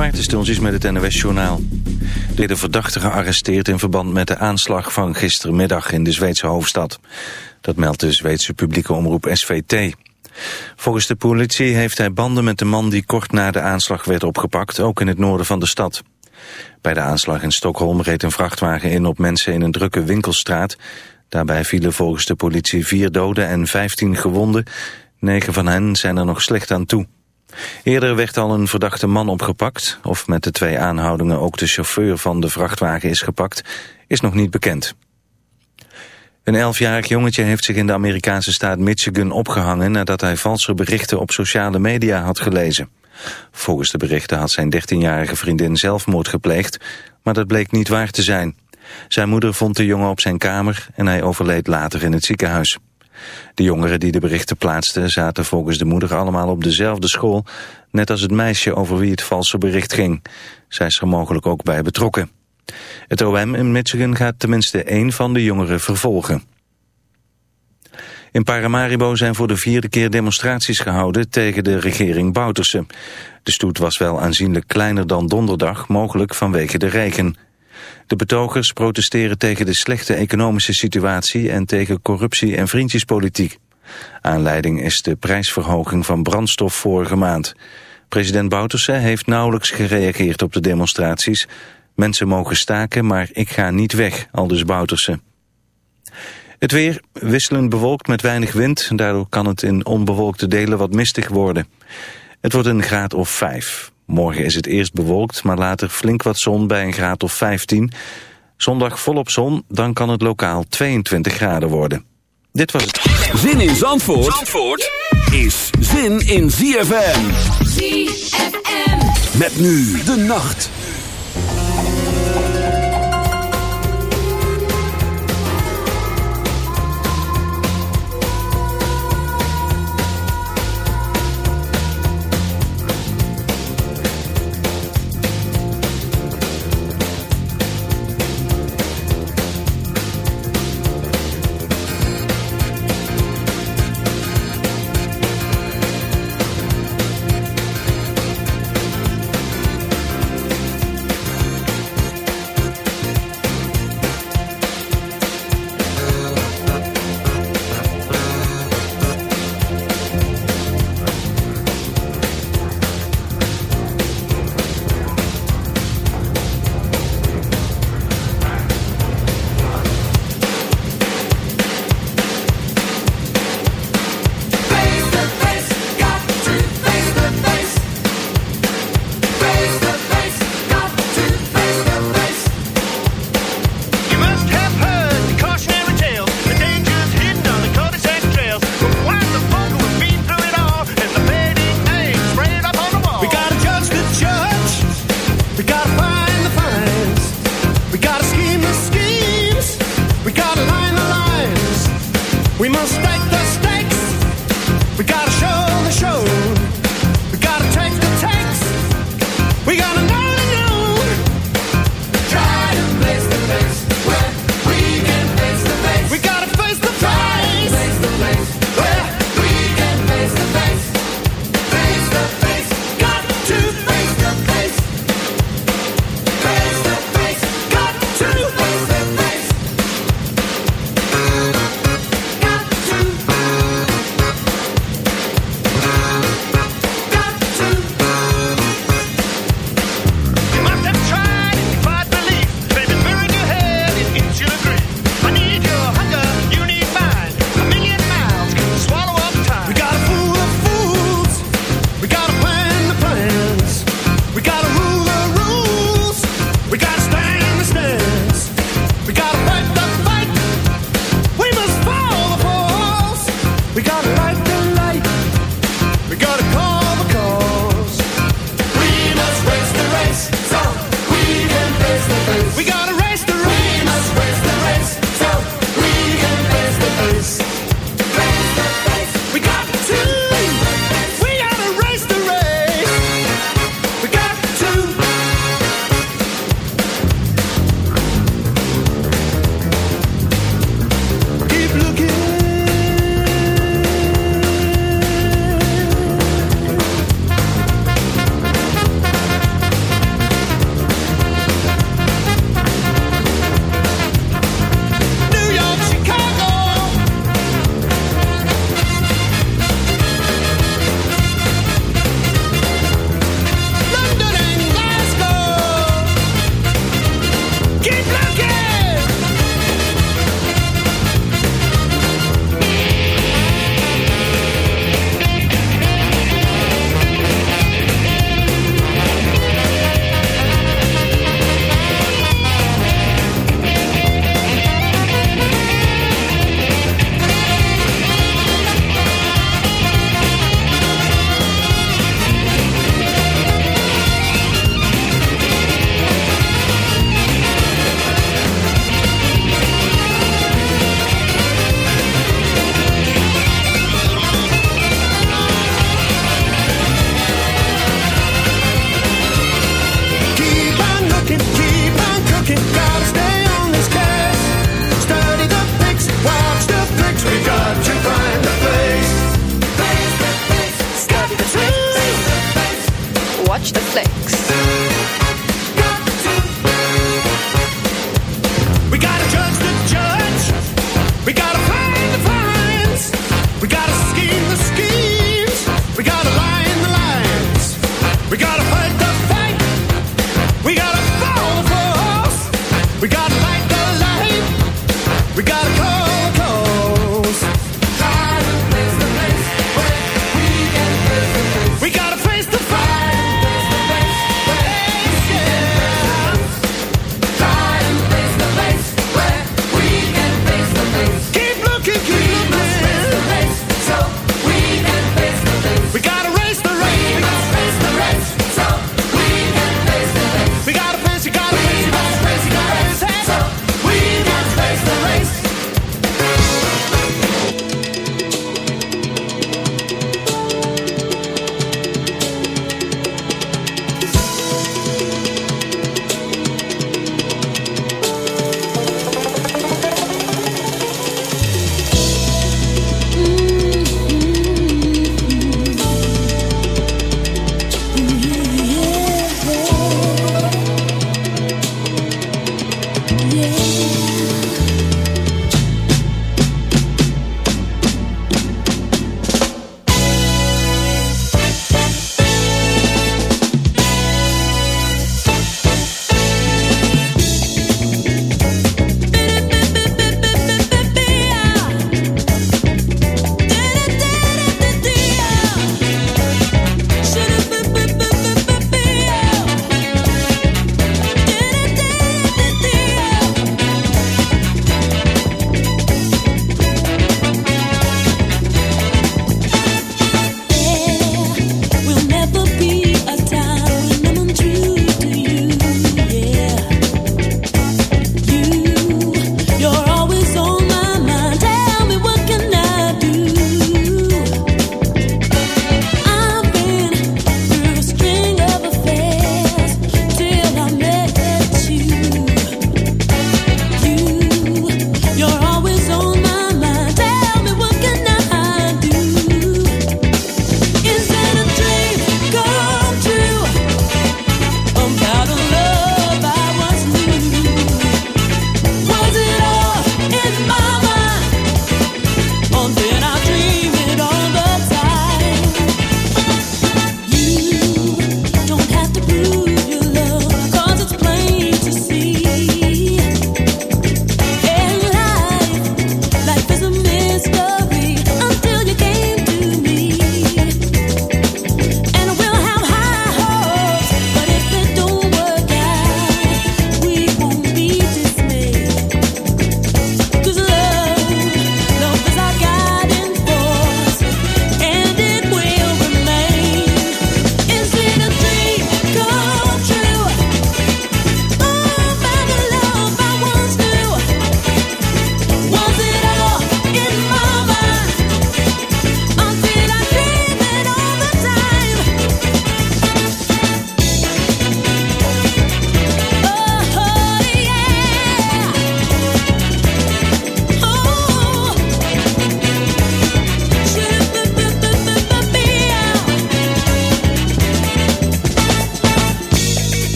Maarten Stultjes met het NOS-journaal. De verdachte gearresteerd in verband met de aanslag van gistermiddag in de Zweedse hoofdstad. Dat meldt de Zweedse publieke omroep SVT. Volgens de politie heeft hij banden met de man die kort na de aanslag werd opgepakt, ook in het noorden van de stad. Bij de aanslag in Stockholm reed een vrachtwagen in op mensen in een drukke winkelstraat. Daarbij vielen volgens de politie vier doden en vijftien gewonden. Negen van hen zijn er nog slecht aan toe. Eerder werd al een verdachte man opgepakt. Of met de twee aanhoudingen ook de chauffeur van de vrachtwagen is gepakt, is nog niet bekend. Een elfjarig jongetje heeft zich in de Amerikaanse staat Michigan opgehangen nadat hij valse berichten op sociale media had gelezen. Volgens de berichten had zijn 13-jarige vriendin zelfmoord gepleegd, maar dat bleek niet waar te zijn. Zijn moeder vond de jongen op zijn kamer en hij overleed later in het ziekenhuis. De jongeren die de berichten plaatsten zaten volgens de moeder allemaal op dezelfde school, net als het meisje over wie het valse bericht ging. Zij is er mogelijk ook bij betrokken. Het OM in Michigan gaat tenminste één van de jongeren vervolgen. In Paramaribo zijn voor de vierde keer demonstraties gehouden tegen de regering Bouterse. De stoet was wel aanzienlijk kleiner dan donderdag, mogelijk vanwege de regen. De betogers protesteren tegen de slechte economische situatie en tegen corruptie en vriendjespolitiek. Aanleiding is de prijsverhoging van brandstof vorige maand. President Bouterse heeft nauwelijks gereageerd op de demonstraties. Mensen mogen staken, maar ik ga niet weg, aldus Bouterse. Het weer wisselend bewolkt met weinig wind. Daardoor kan het in onbewolkte delen wat mistig worden. Het wordt een graad of 5. Morgen is het eerst bewolkt, maar later flink wat zon bij een graad of 15. Zondag volop zon, dan kan het lokaal 22 graden worden. Dit was het. Zin in Zandvoort, Zandvoort is zin in ZFM. ZFM. Met nu de nacht.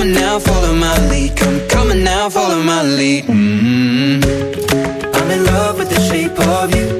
Come now, follow my lead. Come, on now, follow my lead. Mm-hmm. I'm in love with the shape of you.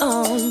On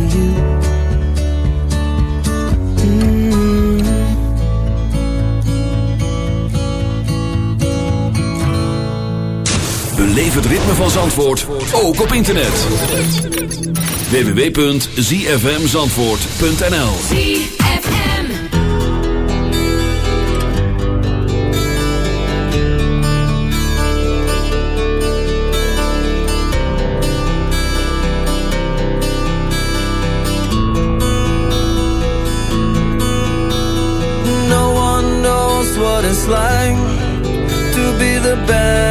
Beleef het ritme van Zandvoort, ook op internet. www.zfmzandvoort.nl ZFM. No one knows what it's like to be the bad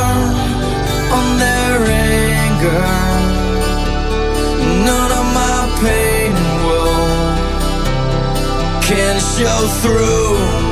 girl. None of my pain and woe Can show through.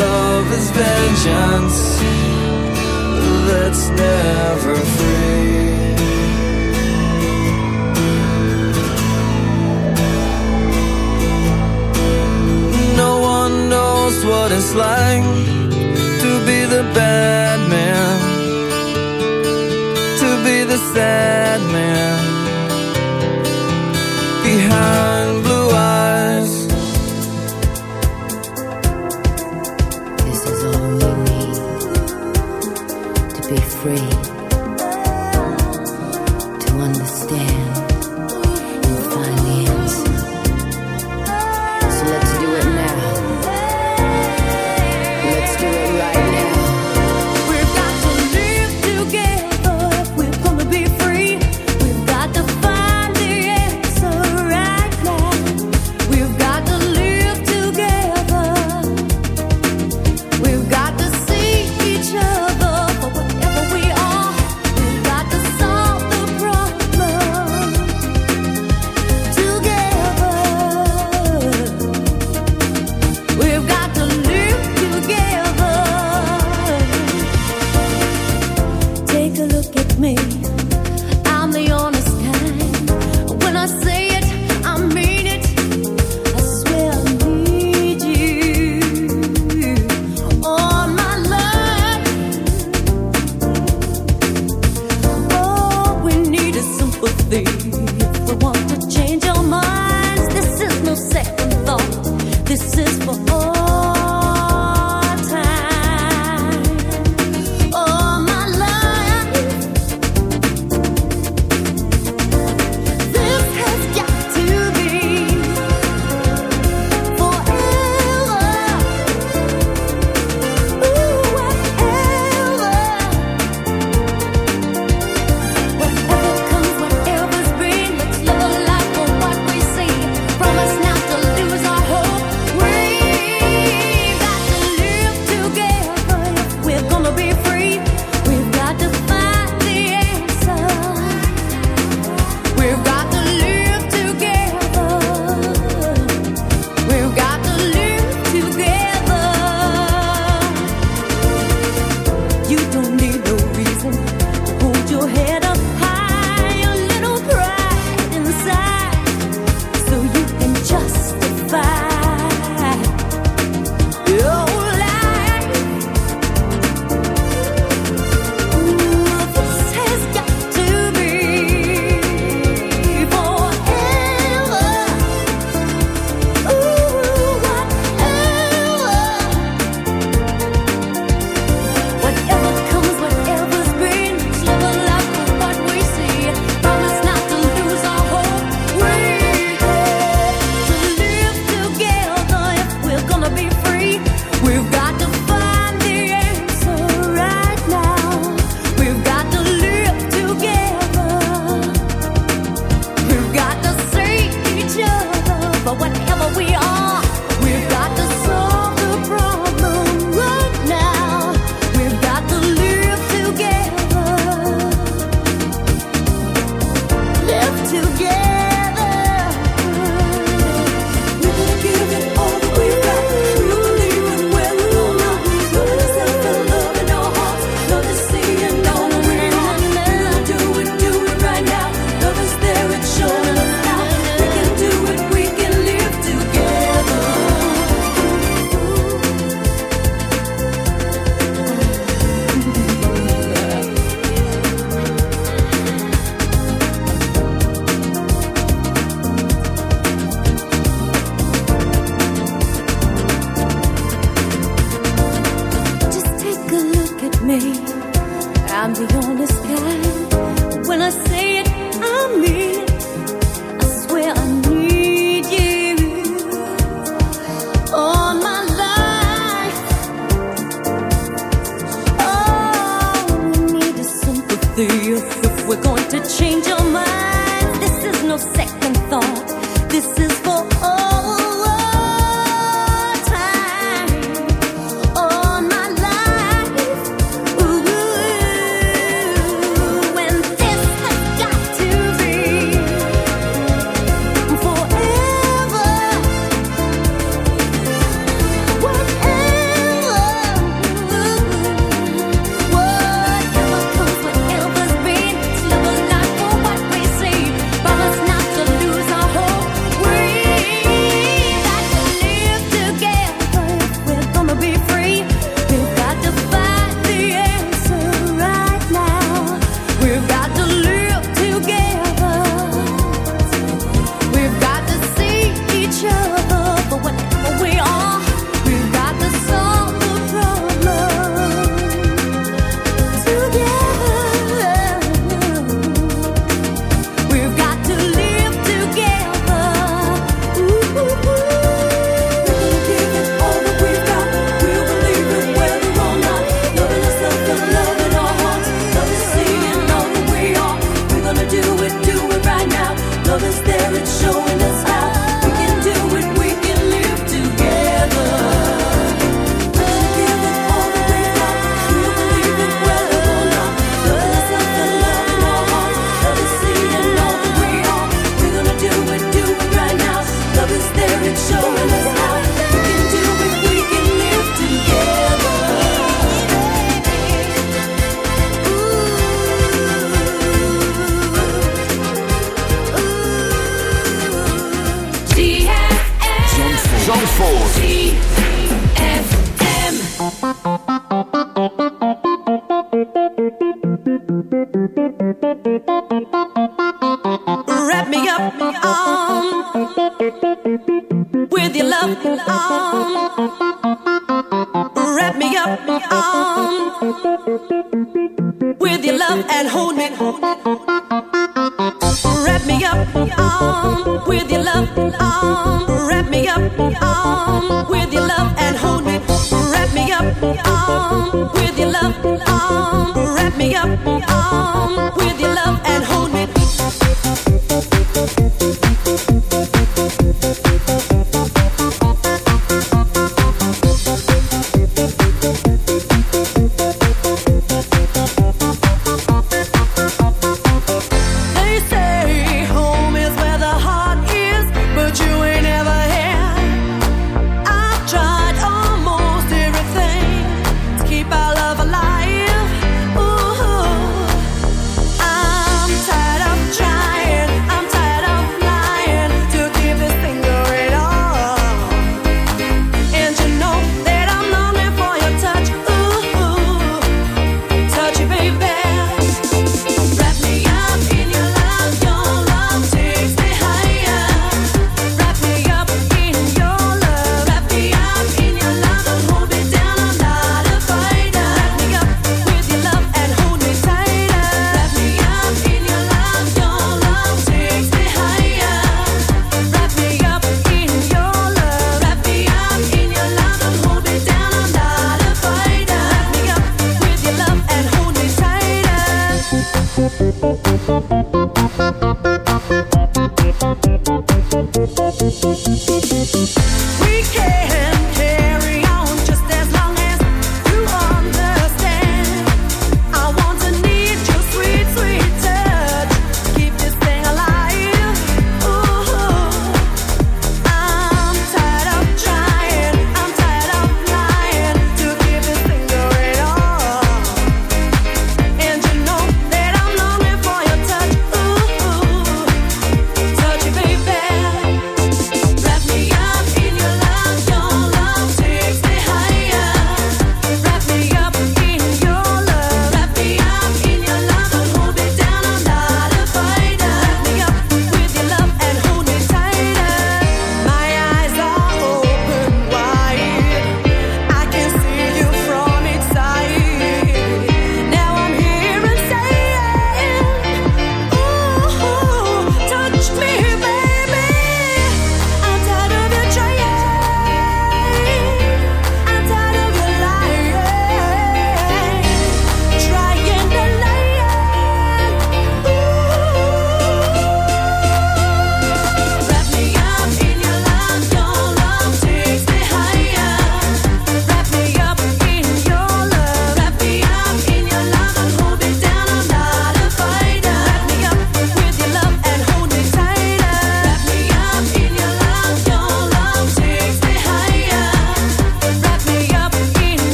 love is vengeance that's never free. No one knows what it's like